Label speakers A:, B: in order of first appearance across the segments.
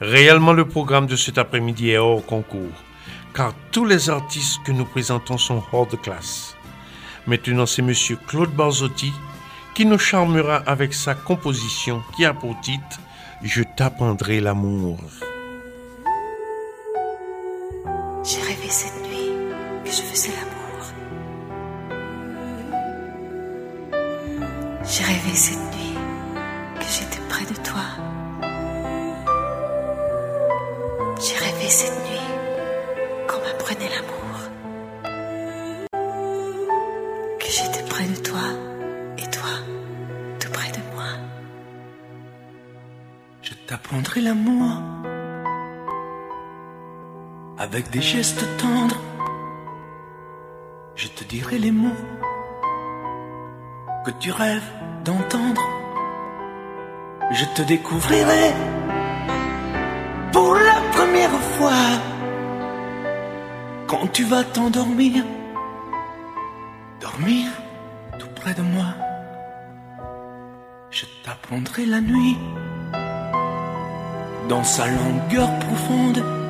A: Réellement, le programme de cet après-midi est hors concours, car tous les artistes que nous présentons sont hors de classe. Maintenant, c'est Monsieur Claude Barzotti qui nous charmera avec sa composition qui a pour titre Je t'apprendrai l'amour.
B: J'ai rêvé cette nuit que je faisais l'amour. J'ai rêvé cette nuit
C: avec des gestes tendres. Je te dirai les mots que tu rêves d'entendre. Je te découvrirai pour la première fois quand tu vas t'endormir. Dormir tout près de moi. Je t'apprendrai la nuit dans sa longueur profonde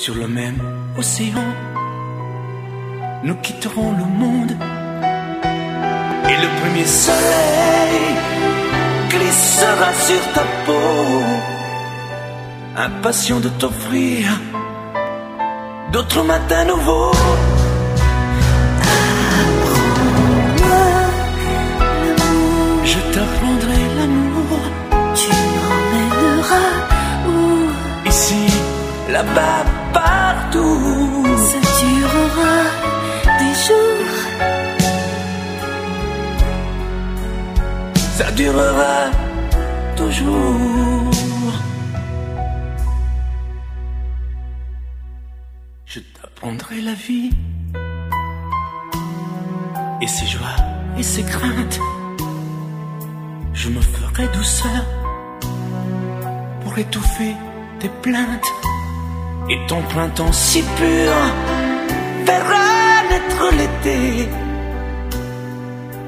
C: sur le même océan. Nous quitterons le monde. Et le premier soleil glissera sur ta peau, impatient de t'offrir d'autres matins nouveaux. Je t'apprendrai l'amour.
B: Tu m'emmèneras où?
C: Ici, là-bas, toujours. Je t'apprendrai la vie et ses joies et ses craintes. Je me ferai douceur pour étouffer tes plaintes et ton printemps si pur verra naître l'été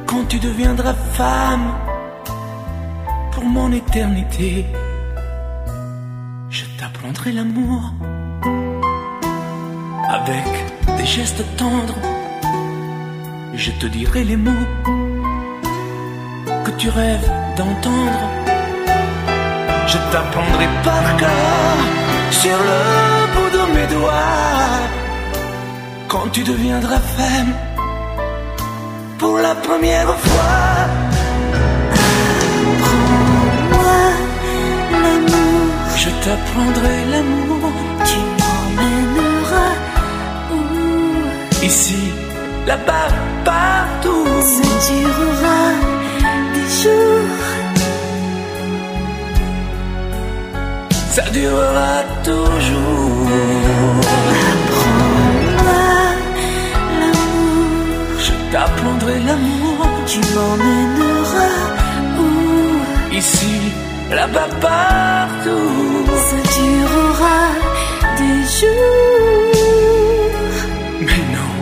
C: quand tu deviendras femme pour mon éternité. Je t'apprendrai l'amour avec des gestes tendres. Je te dirai les mots que tu rêves d'entendre. Je t'apprendrai par cœur sur le bout de mes doigts quand tu deviendras femme pour la première fois. Je t'apprendrai l'amour
B: tu m'emmèneras où?
C: Ici, là-bas, partout.
B: ça durera des jours.
C: Ça durera toujours.
B: Moi, l'amour,
C: Je t'apprendrai l'amour
B: tu m'emmèneras où?
C: Ici, là-bas, partout. Mais non,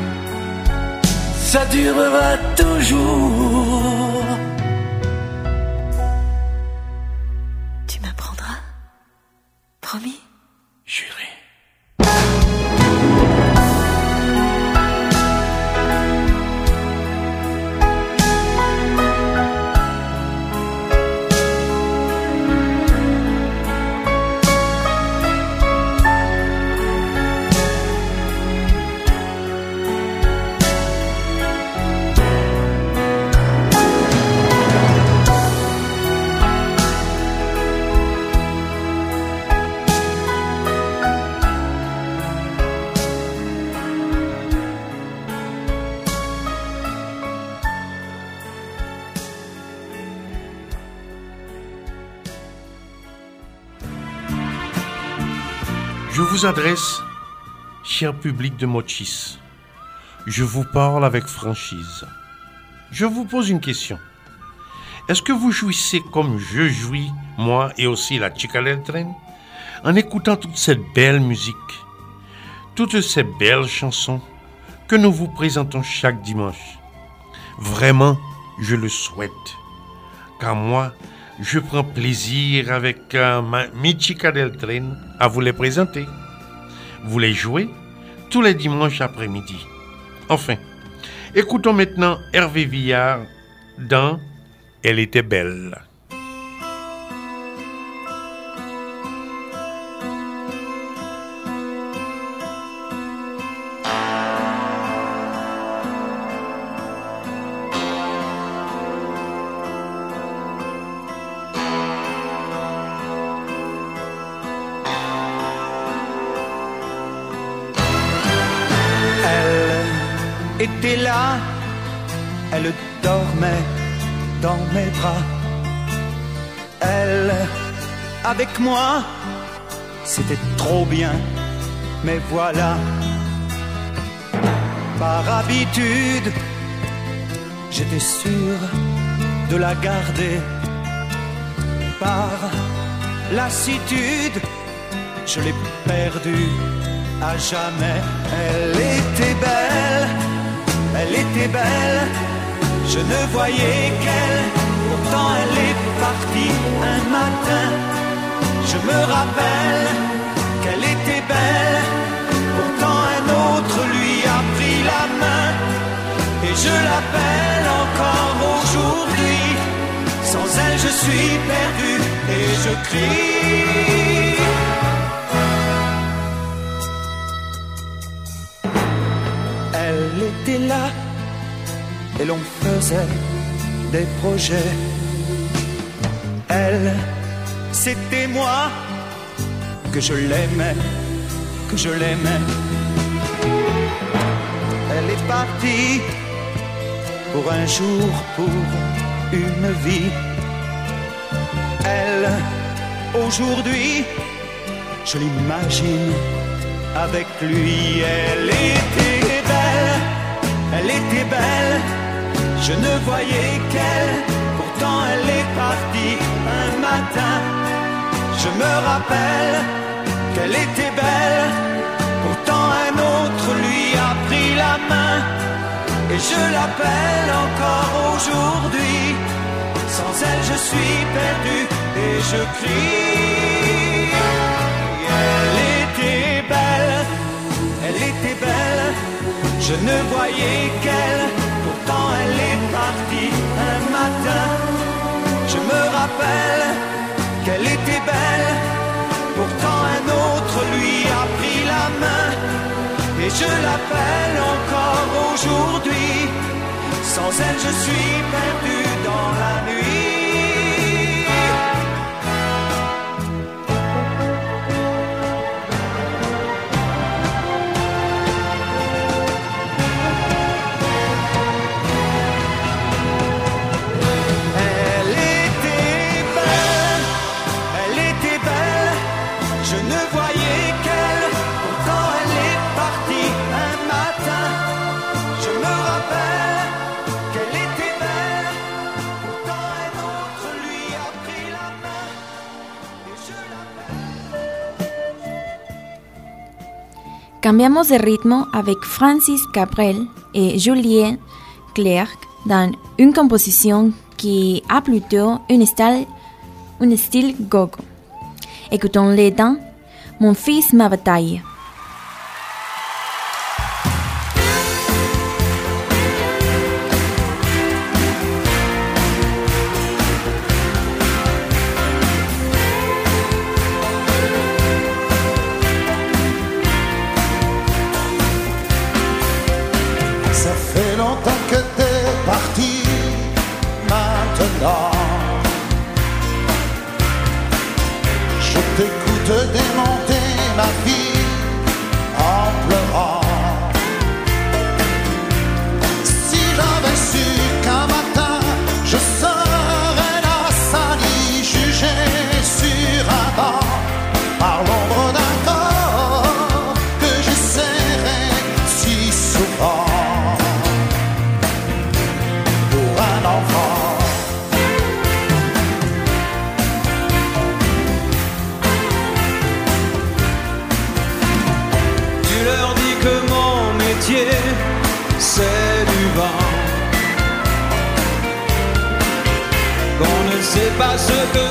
C: ça durera toujours.
A: Adresse, cher public de Mochis. Je vous parle avec franchise. Je vous pose une question. Est-ce que vous jouissez comme je jouis, moi et aussi la Chica del Tren, en écoutant toute cette belle musique, toutes ces belles chansons que nous vous présentons chaque dimanche? Vraiment, je le souhaite. Car moi, je prends plaisir avec euh, ma Michica del Tren à vous les présenter. Vous les jouez tous les dimanches après-midi. Enfin, écoutons maintenant Hervé Villard dans Elle était belle.
D: Elle dormait dans mes bras. Elle, avec moi, c'était trop bien, mais voilà. Par habitude, j'étais sûr de la garder. Par lassitude, je l'ai perdue à jamais. Elle était belle elle était belle, je ne voyais qu'elle, pourtant elle est partie un matin. Je me rappelle qu'elle était belle, pourtant un autre lui a pris la main. Et je l'appelle encore aujourd'hui, sans elle je suis perdu et je crie. Elle était là et l'on faisait des projets. Elle, c'était moi que je l'aimais, que je l'aimais. Elle est partie pour un jour, pour une vie. Elle, aujourd'hui, je l'imagine avec lui, elle était belle, elle était belle, je ne voyais qu'elle, pourtant elle est partie un matin. Je me rappelle qu'elle était belle, pourtant un autre lui a pris la main. Et je l'appelle encore aujourd'hui, sans elle je suis perdu et je crie. Elle était belle, elle était belle, je ne voyais qu'elle, elle est partie un matin. Je me rappelle qu'elle était belle, pourtant un autre lui a pris la main. Et je l'appelle encore aujourd'hui, sans elle je suis perdu dans la nuit.
E: Cambiamos de ritmo avec Francis Cabrel et Julien Clerc dans une composition qui a plutôt un style, un style gogo. Écoutons-les dans Mon fils, ma bataille.
F: Ne sais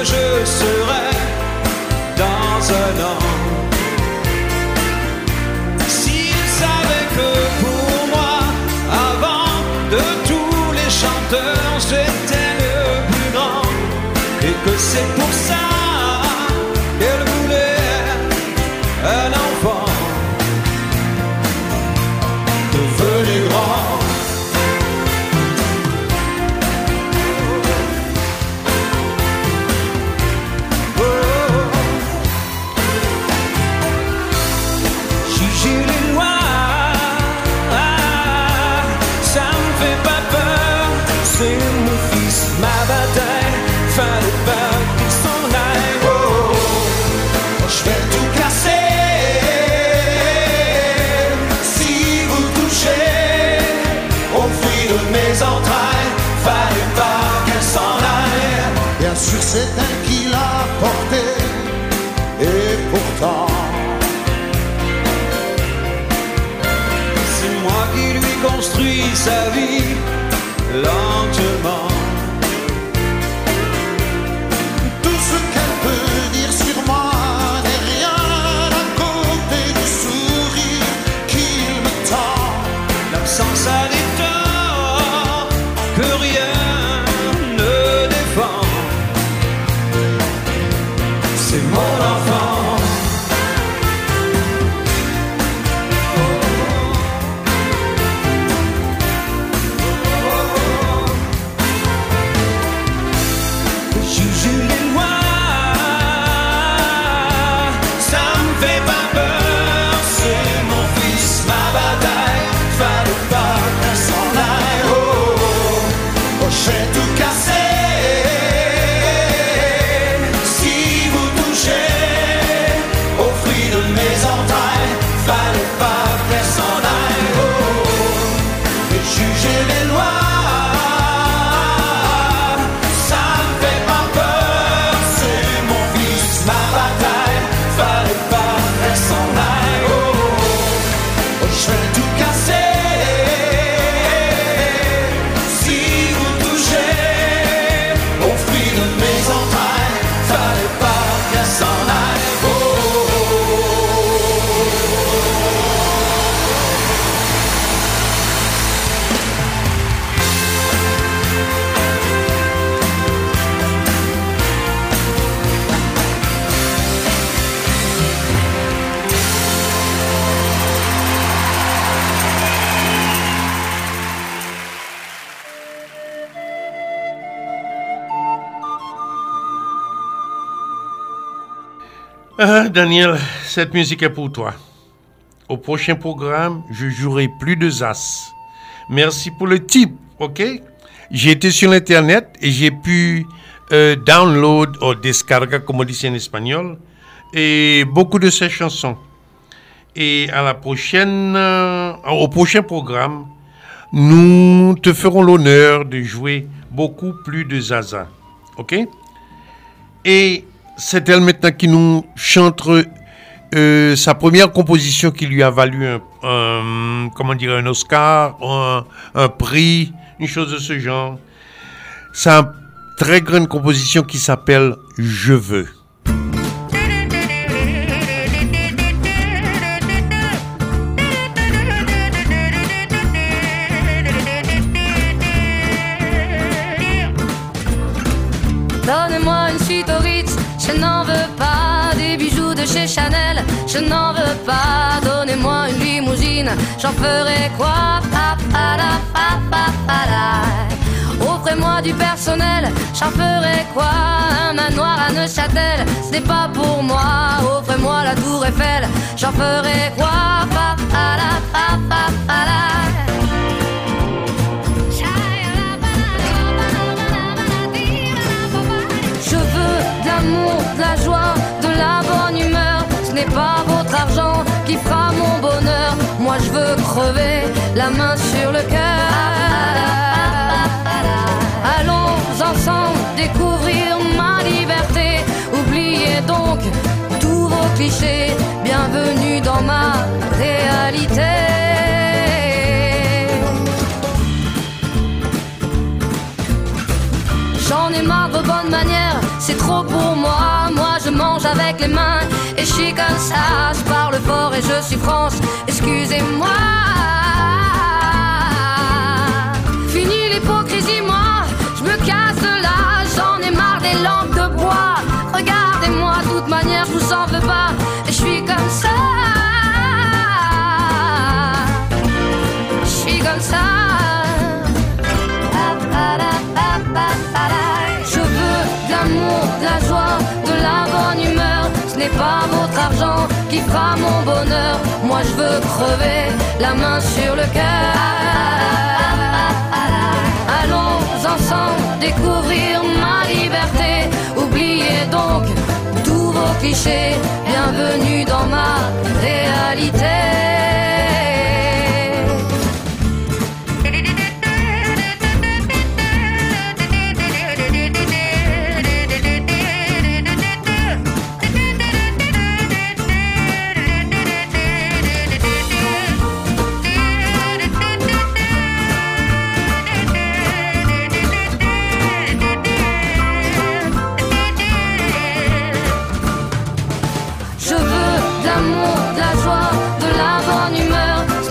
F: C'est
A: Ah, Daniel, cette musique est pour toi. Au prochain programme, je jouerai plus de Zas. Merci pour le tip, ok? J'ai été sur l'internet et j'ai pu euh, download ou descarga, comme on dit en espagnol, et beaucoup de ces chansons. Et à la prochaine, euh, au prochain programme, nous te ferons l'honneur de jouer beaucoup plus de Zaza, ok? Et c'est elle maintenant qui nous chante euh, sa première composition qui lui a valu un, un- comment dire, un Oscar, un, un prix, une chose de ce genre. C'est une très grande composition qui s'appelle Je veux.
G: Chanel, je n'en veux pas. Donnez-moi une limousine, j'en ferai quoi? Offrez-moi du personnel, j'en ferai quoi? Un manoir à Neuchâtel, ce n'est pas pour moi. Offrez-moi la tour Eiffel, j'en ferai quoi? Je veux de l'amour, de la joie, n'est pas votre argent qui fera mon bonheur. Moi je veux crever la main sur le cœur. Allons ensemble découvrir ma liberté. Oubliez donc tous vos clichés. Bienvenue dans ma réalité. J'en ai marre de bonnes manières manière, c'est trop pour moi. Moi je mange avec les mains suis comme ça. Je parle fort et je suis France, excusez-moi. Fini l'hypocrisie, moi, je me casse là, j'en ai marre des lampes de bois. Regardez-moi, de toute manière, je vous en veux pas, et je suis comme ça. Pas votre argent qui fera mon bonheur. Moi je veux crever la main sur le cœur. Allons ensemble découvrir ma liberté. Oubliez donc tous vos clichés. Bienvenue dans ma réalité.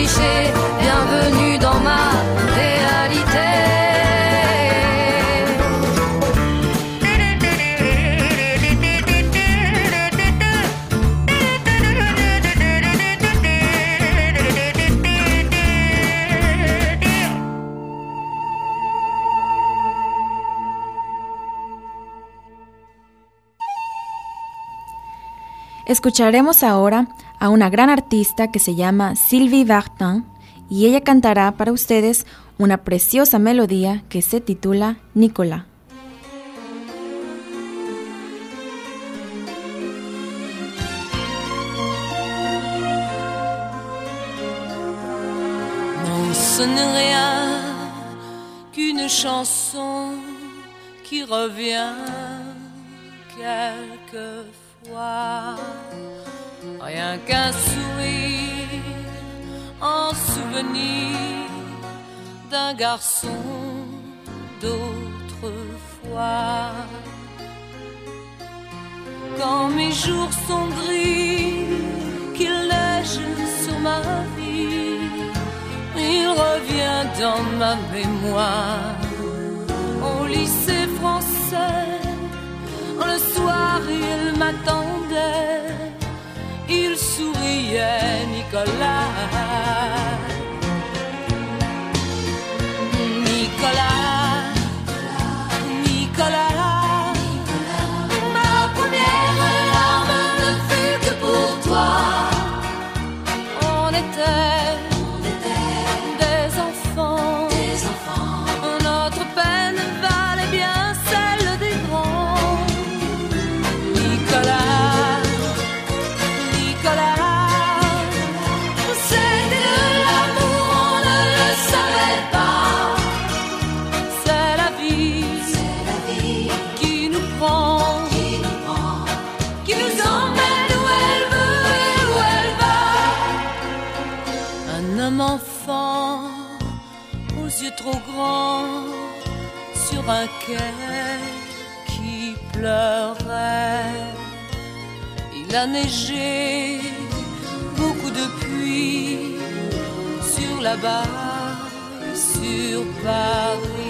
G: clichés. Bienvenue dans ma réalité.
E: Escucharemos ahora a una gran artista que se llama Sylvie Vartan y ella cantará para ustedes una preciosa melodía que se titula
H: rien qu'une chanson qui revient. Rien qu'un sourire en souvenir d'un garçon d'autrefois. Quand mes jours sont gris, qu'il neige sur ma vie, il revient dans ma mémoire. Au lycée français, le soir il m'attendait, il souriait, Nicolas. Qui pleurait. Il a neigé beaucoup de pluie sur la barre, sur Paris.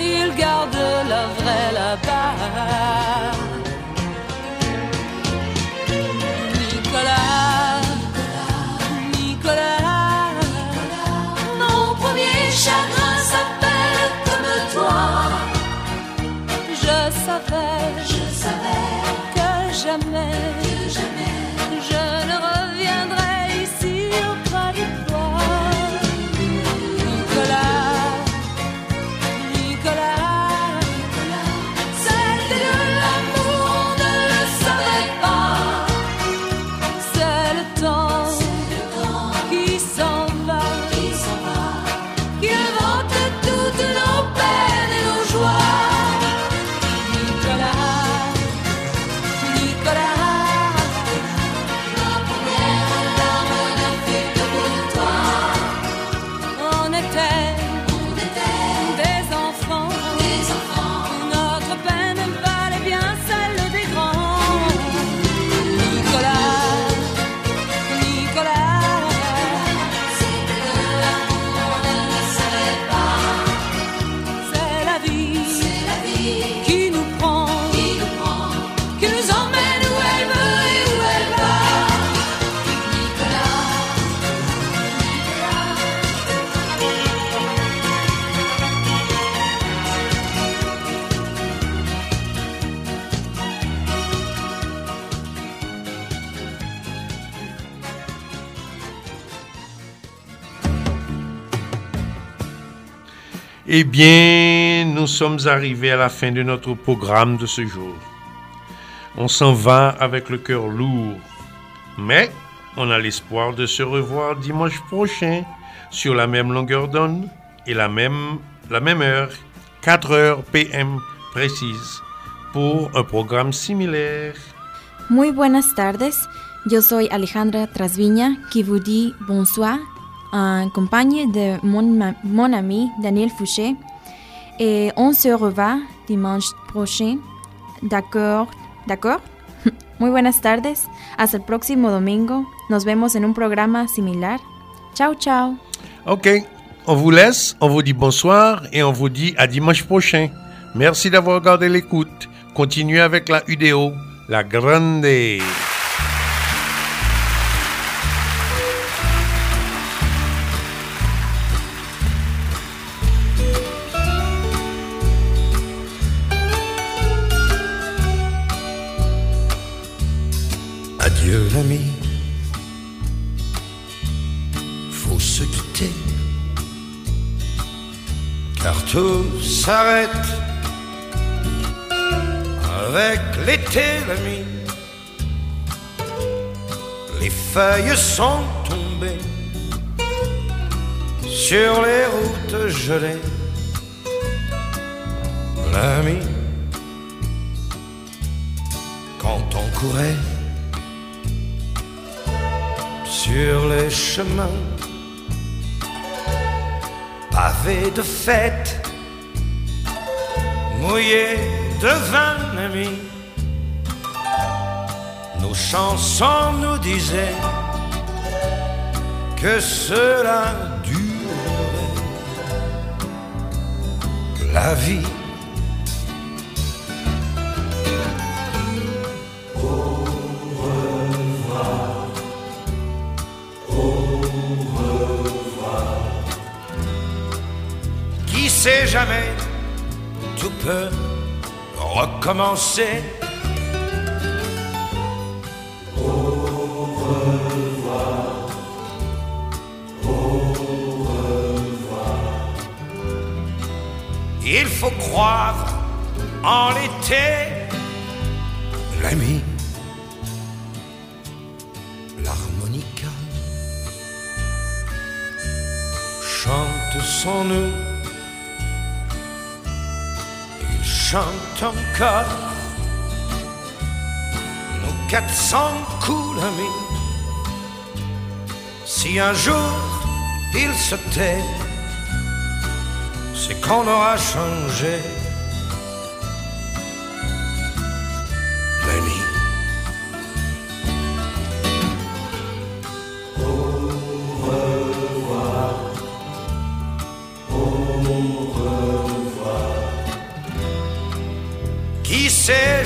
H: il garde la vraie là-bas. Nicolas, Nicolas, Nicolas, mon premier chagrin s'appelle comme toi. Je savais, je savais que jamais.
A: Eh bien, nous sommes arrivés à la fin de notre programme de ce jour. On s'en va avec le cœur lourd, mais on a l'espoir de se revoir dimanche prochain sur la même longueur d'onde et la même, la même heure, 4 heures PM précise, pour un programme similaire.
E: Muy buenas tardes, yo soy Alejandra Trasviña qui vous dit bonsoir en compagnie de mon, mon ami Daniel Fouché et on se revoit dimanche prochain. D'accord, d'accord? Muy buenas tardes, hasta el próximo domingo. Nos vemos en un programa similar. Ciao, ciao.
A: Ok, on vous laisse, on vous dit bonsoir et on vous dit à dimanche prochain. Merci d'avoir gardé l'écoute. Continuez avec la UDO, la grande.
I: Faut se quitter, car tout s'arrête avec l'été l'ami. Les feuilles sont tombées sur les routes gelées, l'ami. Quand on courait sur les chemins pavés de fêtes, mouillés de vin, ami. Nos chansons nous disaient que cela durerait la vie. Sait jamais, tout peut recommencer. Il faut croire en l'été, l'ami, l'harmonica chante sans nous. Chante encore nos 400 coups, l'ami. Si un jour il se tait, c'est qu'on aura changé.